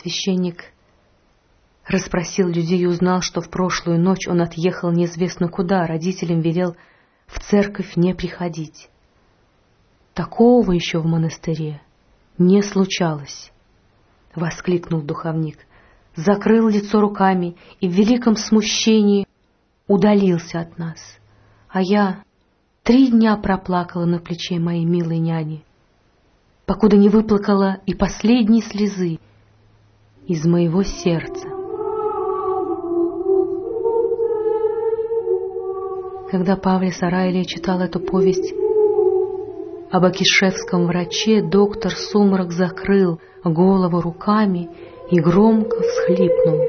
Священник расспросил людей и узнал, что в прошлую ночь он отъехал неизвестно куда, родителям велел в церковь не приходить. Такого еще в монастыре не случалось, — воскликнул духовник, закрыл лицо руками и в великом смущении удалился от нас. А я три дня проплакала на плече моей милой няни, покуда не выплакала и последние слезы из моего сердца. Когда Павле Сарайле читал эту повесть об акишевском враче, доктор Сумрак закрыл голову руками и громко всхлипнул.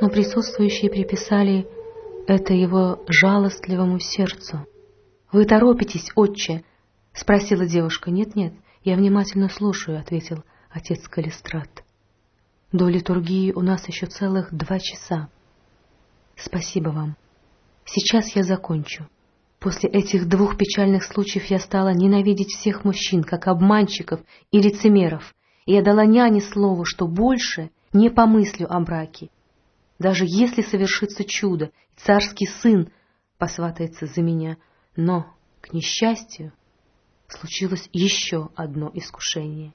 Но присутствующие приписали это его жалостливому сердцу. «Вы торопитесь, отче?» — спросила девушка. «Нет-нет, я внимательно слушаю», — ответил отец Калистрат. «До литургии у нас еще целых два часа». Спасибо вам. Сейчас я закончу. После этих двух печальных случаев я стала ненавидеть всех мужчин, как обманщиков и лицемеров, и я дала няне слово, что больше не помыслю о браке. Даже если совершится чудо, царский сын посватается за меня, но, к несчастью, случилось еще одно искушение.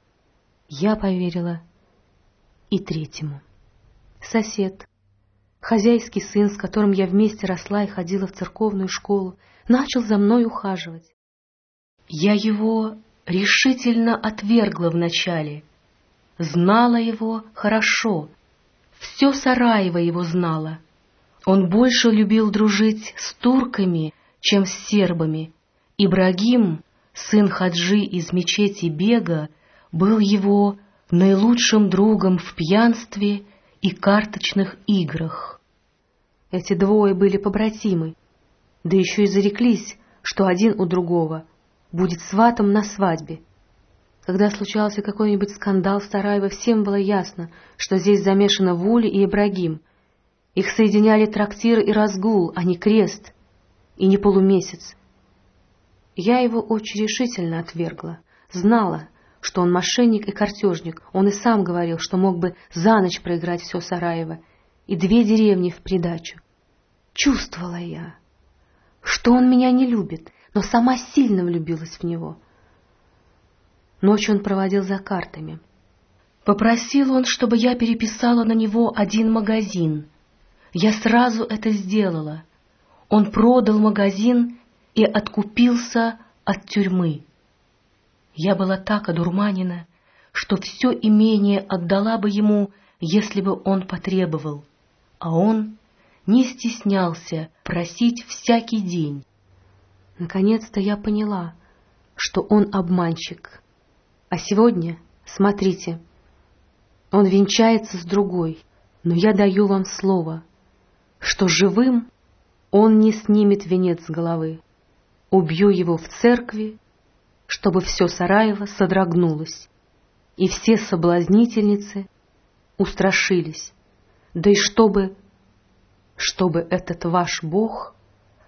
Я поверила и третьему. Сосед, Хозяйский сын, с которым я вместе росла и ходила в церковную школу, начал за мной ухаживать. Я его решительно отвергла вначале. Знала его хорошо, все Сараево его знала. Он больше любил дружить с турками, чем с сербами. Ибрагим, сын Хаджи из мечети Бега, был его наилучшим другом в пьянстве и карточных играх. Эти двое были побратимы, да еще и зареклись, что один у другого будет сватом на свадьбе. Когда случался какой-нибудь скандал в Сараево, всем было ясно, что здесь замешаны Вули и Ибрагим. Их соединяли трактир и разгул, а не крест, и не полумесяц. Я его очень решительно отвергла, знала, что он мошенник и картежник. Он и сам говорил, что мог бы за ночь проиграть все Сараево и две деревни в придачу. Чувствовала я, что он меня не любит, но сама сильно влюбилась в него. Ночь он проводил за картами. Попросил он, чтобы я переписала на него один магазин. Я сразу это сделала. Он продал магазин и откупился от тюрьмы. Я была так одурманена, что все имение отдала бы ему, если бы он потребовал, а он не стеснялся просить всякий день. Наконец-то я поняла, что он обманщик. А сегодня, смотрите, он венчается с другой, но я даю вам слово, что живым он не снимет венец с головы. Убью его в церкви, чтобы все Сараево содрогнулось, и все соблазнительницы устрашились, да и чтобы чтобы этот ваш Бог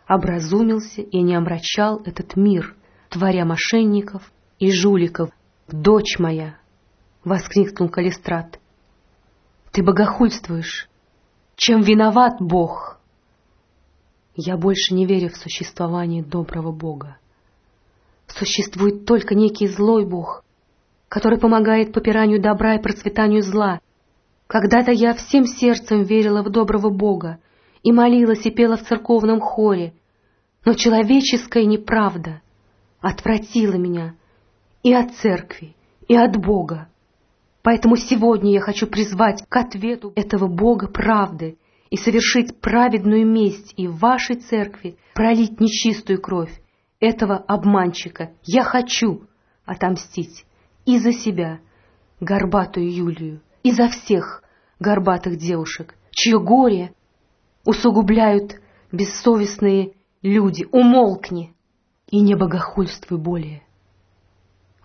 образумился и не омрачал этот мир, творя мошенников и жуликов. «Дочь моя!» — воскликнул Калистрат. «Ты богохульствуешь! Чем виноват Бог?» Я больше не верю в существование доброго Бога. Существует только некий злой Бог, который помогает попиранию добра и процветанию зла. Когда-то я всем сердцем верила в доброго Бога, и молилась и пела в церковном хоре, но человеческая неправда отвратила меня и от церкви, и от Бога. Поэтому сегодня я хочу призвать к ответу этого Бога правды и совершить праведную месть и в вашей церкви пролить нечистую кровь этого обманщика. Я хочу отомстить и за себя, горбатую Юлию, и за всех горбатых девушек, чье горе усугубляют бессовестные люди. Умолкни и не богохульствуй более.